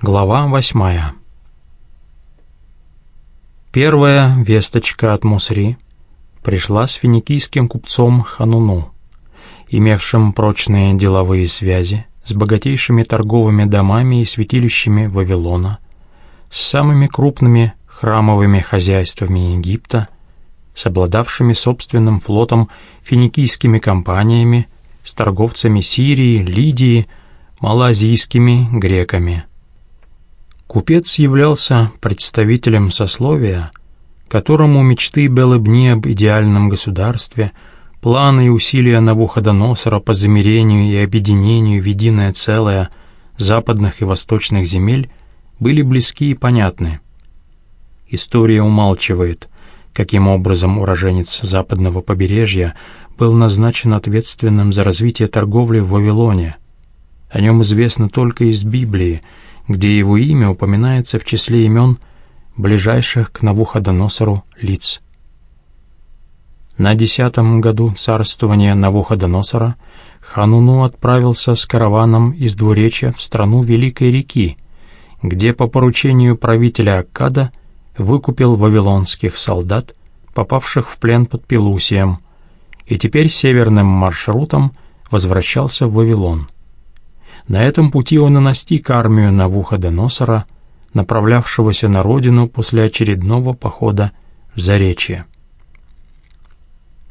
Глава восьмая. Первая весточка от Мусри пришла с финикийским купцом Хануну, имевшим прочные деловые связи с богатейшими торговыми домами и святилищами Вавилона, с самыми крупными храмовыми хозяйствами Египта, с обладавшими собственным флотом финикийскими компаниями, с торговцами Сирии, Лидии, малазийскими греками – Купец являлся представителем сословия, которому мечты Белыбни об идеальном государстве, планы и усилия Навуходоносора по замирению и объединению в единое целое западных и восточных земель были близки и понятны. История умалчивает, каким образом уроженец западного побережья был назначен ответственным за развитие торговли в Вавилоне. О нем известно только из Библии — где его имя упоминается в числе имен ближайших к Навуходоносору лиц. На десятом году царствования Навуходоносора Хануну отправился с караваном из двуречья в страну Великой реки, где по поручению правителя Аккада выкупил вавилонских солдат, попавших в плен под Пелусием, и теперь северным маршрутом возвращался в Вавилон. На этом пути он и настиг армию Навуходоносора, направлявшегося на родину после очередного похода в Заречье.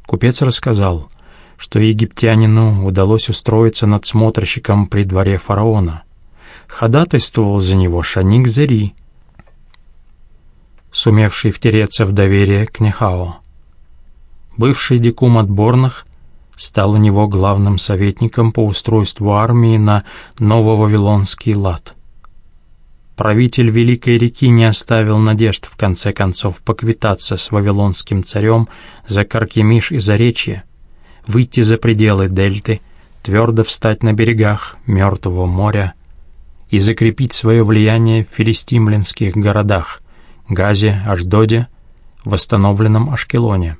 Купец рассказал, что египтянину удалось устроиться надсмотрщиком при дворе фараона. Ходатайствовал за него Шаник Зери, сумевший втереться в доверие к Нехао. Бывший дикум отборных стал у него главным советником по устройству армии на Нововавилонский лад. Правитель Великой реки не оставил надежд в конце концов поквитаться с вавилонским царем за Каркемиш и Заречье, выйти за пределы дельты, твердо встать на берегах Мертвого моря и закрепить свое влияние в филистимлинских городах Газе, Аждоде, восстановленном Ашкелоне.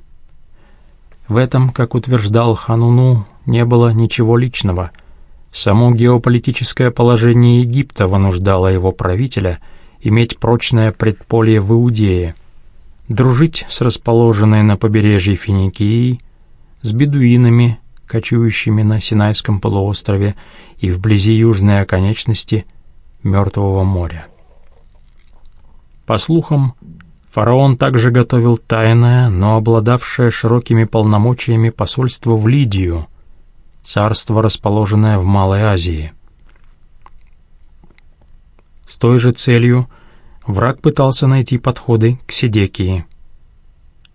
В этом, как утверждал Хануну, не было ничего личного. Само геополитическое положение Египта вынуждало его правителя иметь прочное предполье в Иудее, дружить с расположенной на побережье Финикией, с бедуинами, кочующими на Синайском полуострове и вблизи южной оконечности Мертвого моря. По слухам, Фараон также готовил тайное, но обладавшее широкими полномочиями посольство в Лидию, царство, расположенное в Малой Азии. С той же целью враг пытался найти подходы к Сидекии.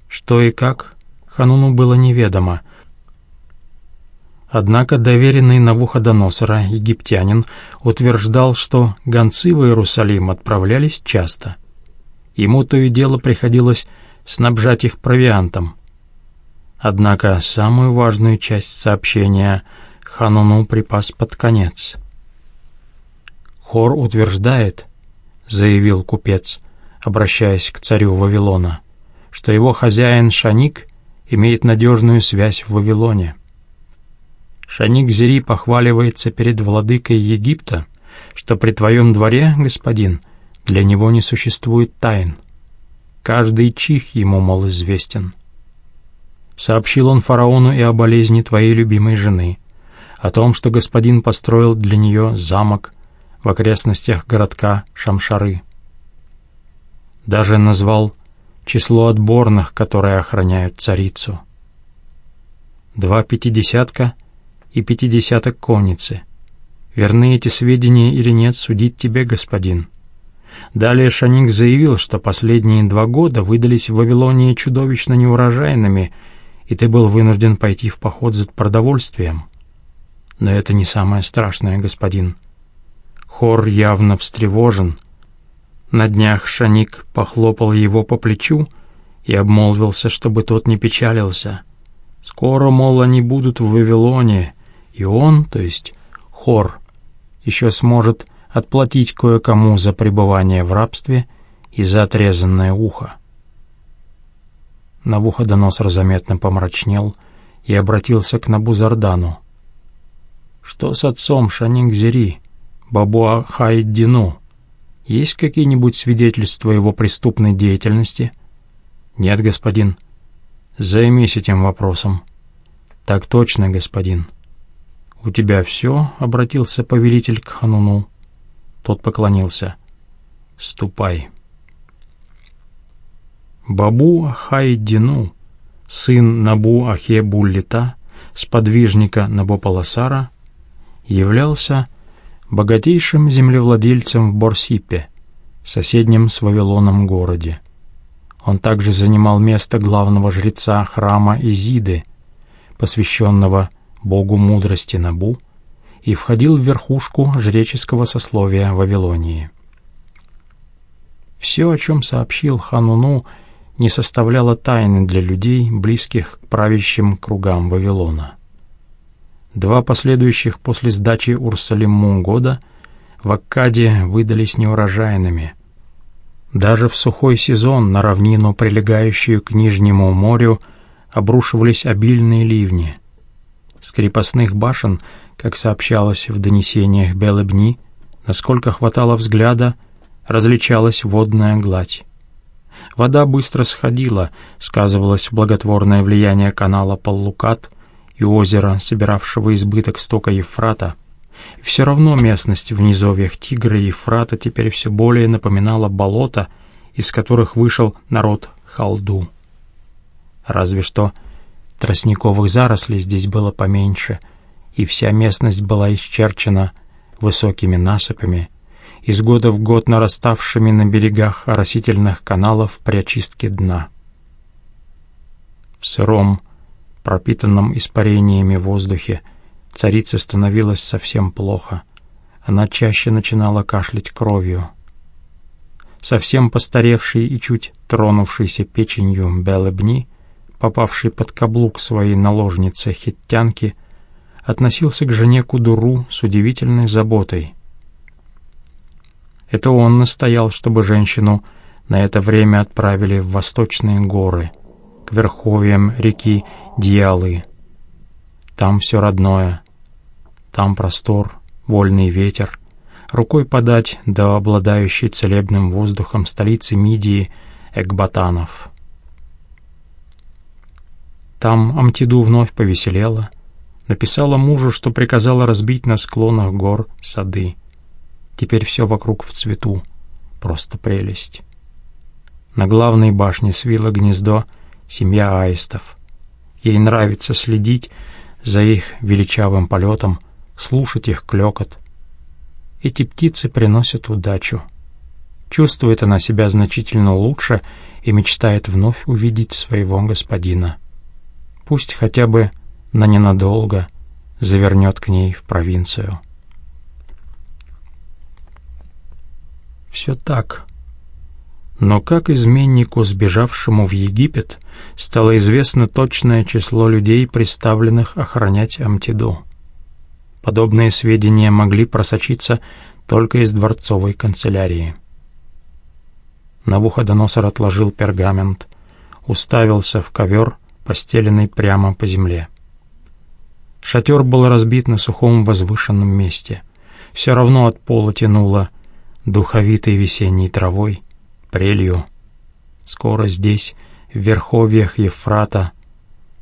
Что и как, Хануну было неведомо. Однако доверенный Навуходоносора египтянин утверждал, что гонцы в Иерусалим отправлялись часто — Ему то и дело приходилось снабжать их провиантом. Однако самую важную часть сообщения Хануну припас под конец. «Хор утверждает», — заявил купец, обращаясь к царю Вавилона, что его хозяин Шаник имеет надежную связь в Вавилоне. Шаник Зери похваливается перед владыкой Египта, что при твоем дворе, господин, — для него не существует тайн. Каждый чих ему, мол, известен. Сообщил он фараону и о болезни твоей любимой жены, о том, что господин построил для нее замок в окрестностях городка Шамшары. Даже назвал число отборных, которые охраняют царицу. Два пятидесятка и пятидесяток конницы. Верны эти сведения или нет, судить тебе, господин. Далее Шаник заявил, что последние два года выдались в Вавилонии чудовищно неурожайными, и ты был вынужден пойти в поход за продовольствием. Но это не самое страшное, господин. Хор явно встревожен. На днях Шаник похлопал его по плечу и обмолвился, чтобы тот не печалился. Скоро, мол, они будут в Вавилоне, и он, то есть Хор, еще сможет отплатить кое-кому за пребывание в рабстве и за отрезанное ухо. Навуходоносор заметно помрачнел и обратился к Набузардану. «Что с отцом Шанингзери, Бабуа Хайддину? Есть какие-нибудь свидетельства его преступной деятельности? Нет, господин. Займись этим вопросом. Так точно, господин. У тебя все? Обратился повелитель к Хануну. Тот поклонился. Ступай. Бабу Хайдину, сын Набу Ахе Буллита, сподвижника Набополосара, являлся богатейшим землевладельцем в Борсипе, соседнем с Вавилоном городе. Он также занимал место главного жреца храма Изиды, посвященного богу мудрости Набу, и входил в верхушку жреческого сословия Вавилонии. Все, о чем сообщил Хануну, не составляло тайны для людей, близких к правящим кругам Вавилона. Два последующих после сдачи Урсалиму года в Аккаде выдались неурожайными. Даже в сухой сезон на равнину, прилегающую к Нижнему морю, обрушивались обильные ливни. С крепостных башен, как сообщалось в донесениях Белебни, насколько хватало взгляда, различалась водная гладь. Вода быстро сходила, сказывалось благотворное влияние канала Паллукат — и озера, собиравшего избыток стока Ефрата. И все равно местность в низовьях Тигра и Ефрата теперь все более напоминала болото, из которых вышел народ Халду. Разве что тростниковых зарослей здесь было поменьше, и вся местность была исчерчена высокими насыпами, из года в год нараставшими на берегах оросительных каналов при очистке дна. В сыром, пропитанном испарениями воздухе, царице становилось совсем плохо. Она чаще начинала кашлять кровью. Совсем постаревший и чуть тронувшийся печенью Белебни, попавший под каблук своей наложницы хиттянки, относился к жене Кудуру с удивительной заботой. Это он настоял, чтобы женщину на это время отправили в восточные горы — к верховьям реки Дьялы. Там все родное, там простор, вольный ветер, рукой подать до обладающей целебным воздухом столицы Мидии Экбатанов. Там Амтиду вновь повеселела, написала мужу, что приказала разбить на склонах гор сады. Теперь все вокруг в цвету, просто прелесть. На главной башне свило гнездо — семья аистов. Ей нравится следить за их величавым полетом, слушать их клекот. Эти птицы приносят удачу. Чувствует она себя значительно лучше и мечтает вновь увидеть своего господина. Пусть хотя бы на ненадолго завернет к ней в провинцию. Все так. Но как изменнику, сбежавшему в Египет, стало известно точное число людей, представленных охранять Амтиду. Подобные сведения могли просочиться только из дворцовой канцелярии. Навуходоносор отложил пергамент, уставился в ковер, постеленный прямо по земле. Шатер был разбит на сухом возвышенном месте. Все равно от пола тянуло духовитой весенней травой, прелью. Скоро здесь, в верховьях Ефрата,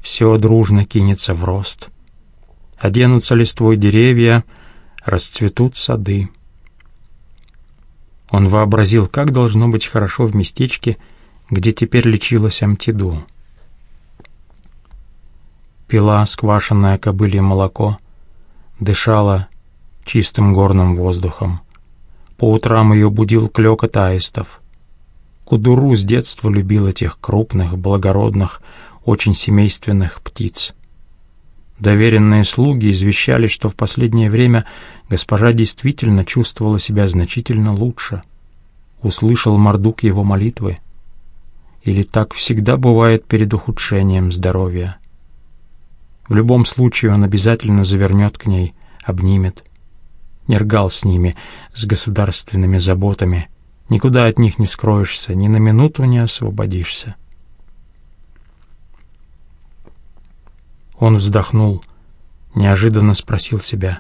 все дружно кинется в рост. Оденутся листвой деревья, расцветут сады. Он вообразил, как должно быть хорошо в местечке, где теперь лечилась Амтиду. Пила сквашенное кобылье молоко, дышала чистым горным воздухом. По утрам ее будил клёкот аистов. Кудуру с детства любил этих крупных, благородных, очень семейственных птиц. Доверенные слуги извещали, что в последнее время госпожа действительно чувствовала себя значительно лучше. Услышал Мордук его молитвы. Или так всегда бывает перед ухудшением здоровья. В любом случае он обязательно завернет к ней, обнимет. Нергал с ними, с государственными заботами — Никуда от них не скроешься, ни на минуту не освободишься. Он вздохнул, неожиданно спросил себя,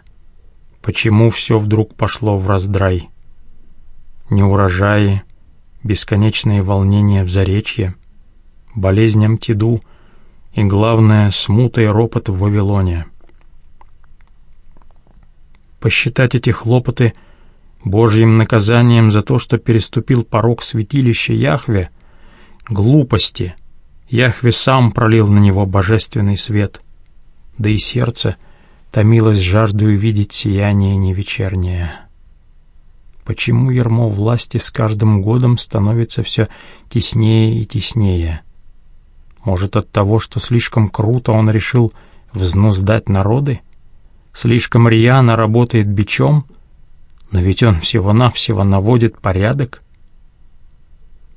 почему все вдруг пошло в раздрай. неурожаи, бесконечные волнения в заречье, болезням Тиду и, главное, смута и ропот в Вавилоне. Посчитать эти хлопоты Божьим наказанием за то, что переступил порог святилища Яхве, глупости. Яхве сам пролил на него божественный свет, да и сердце томилось жаждой увидеть сияние невечернее. Почему ермо власти с каждым годом становится все теснее и теснее? Может, от того, что слишком круто он решил взнуздать народы? Слишком рьяно работает бичом? Но ведь он всего-навсего наводит порядок.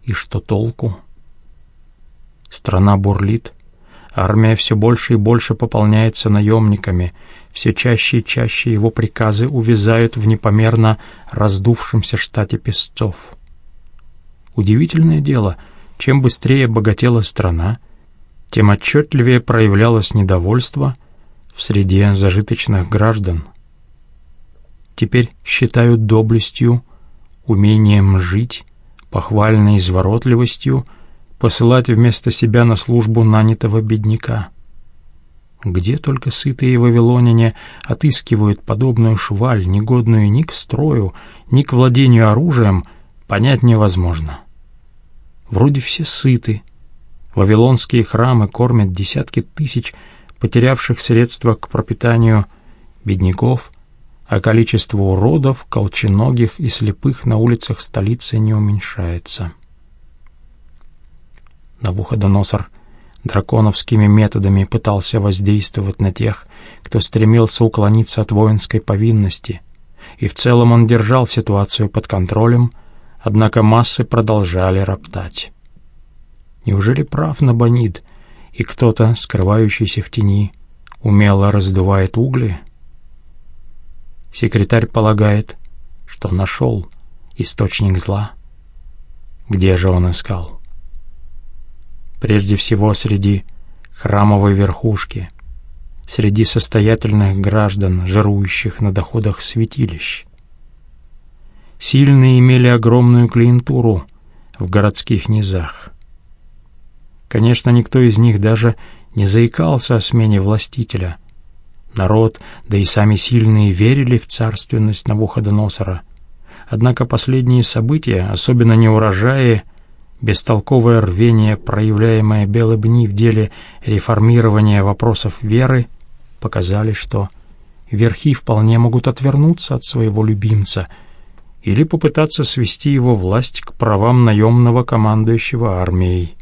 И что толку? Страна бурлит. Армия все больше и больше пополняется наемниками. Все чаще и чаще его приказы увязают в непомерно раздувшемся штате песцов. Удивительное дело, чем быстрее богатела страна, тем отчетливее проявлялось недовольство в среде зажиточных граждан. Теперь считают доблестью, умением жить, похвальной изворотливостью посылать вместо себя на службу нанятого бедняка. Где только сытые вавилоняне отыскивают подобную шваль, негодную ни к строю, ни к владению оружием, понять невозможно. Вроде все сыты, Вавилонские храмы кормят десятки тысяч потерявших средства к пропитанию бедняков, а количество уродов, колченогих и слепых на улицах столицы не уменьшается. Навуходоносор драконовскими методами пытался воздействовать на тех, кто стремился уклониться от воинской повинности, и в целом он держал ситуацию под контролем, однако массы продолжали роптать. Неужели прав Набонид, и кто-то, скрывающийся в тени, умело раздувает угли? Секретарь полагает, что нашел источник зла. Где же он искал? Прежде всего среди храмовой верхушки, среди состоятельных граждан, жирующих на доходах святилищ. Сильные имели огромную клиентуру в городских низах. Конечно, никто из них даже не заикался о смене властителя. Народ, да и сами сильные верили в царственность Навуходоносора. Однако последние события, особенно неурожаи, бестолковое рвение, проявляемое Белобни в деле реформирования вопросов веры, показали, что верхи вполне могут отвернуться от своего любимца или попытаться свести его власть к правам наемного командующего армией.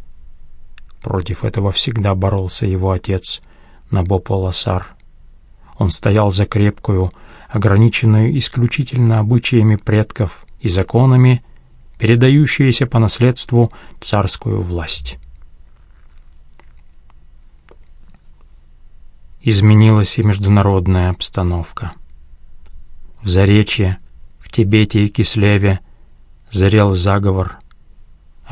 Против этого всегда боролся его отец Набополосар. Он стоял за крепкую, ограниченную исключительно обычаями предков и законами, передающуюся по наследству царскую власть. Изменилась и международная обстановка. В Заречье, в Тибете и Кислеве зарел заговор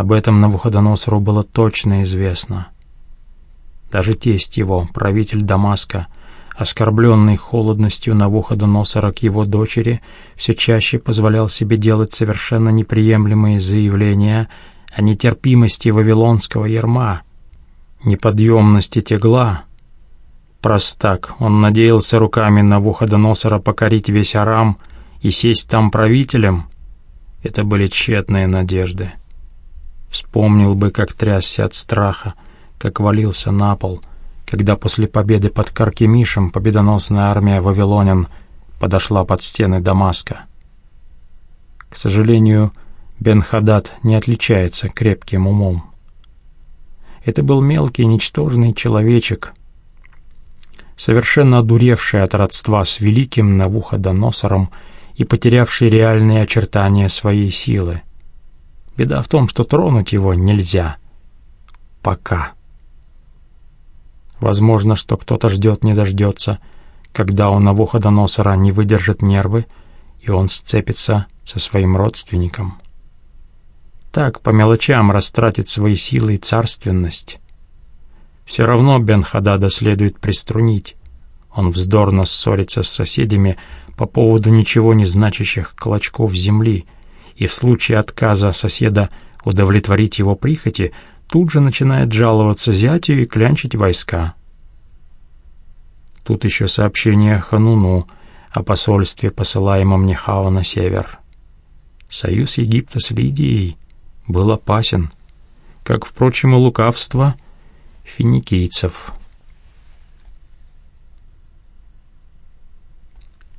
об этом Навуходоносору было точно известно. Даже тесть его, правитель Дамаска, оскорбленный холодностью Навуходоносора к его дочери, все чаще позволял себе делать совершенно неприемлемые заявления о нетерпимости вавилонского ярма, неподъемности тегла. Простак, он надеялся руками Навуходоносора покорить весь Арам и сесть там правителем. Это были тщетные надежды. Вспомнил бы, как трясся от страха, как валился на пол, когда после победы под Каркемишем победоносная армия вавилонян подошла под стены Дамаска. К сожалению, Бен-Хадад не отличается крепким умом. Это был мелкий, ничтожный человечек, совершенно одуревший от родства с великим Навуходоносором и потерявший реальные очертания своей силы. Беда в том, что тронуть его нельзя. Пока. Возможно, что кто-то ждет, не дождется, когда у Навуходоносора не выдержит нервы, и он сцепится со своим родственником. Так, по мелочам растратит свои силы и царственность. Все равно Бен-Хадада следует приструнить. Он вздорно ссорится с соседями по поводу ничего не значащих клочков земли — и в случае отказа соседа удовлетворить его прихоти, тут же начинает жаловаться зятю и клянчить войска. Тут еще сообщение Хануну о посольстве, посылаемом Нехао на север. Союз Египта с Лидией был опасен, как, впрочем, и лукавство финикийцев –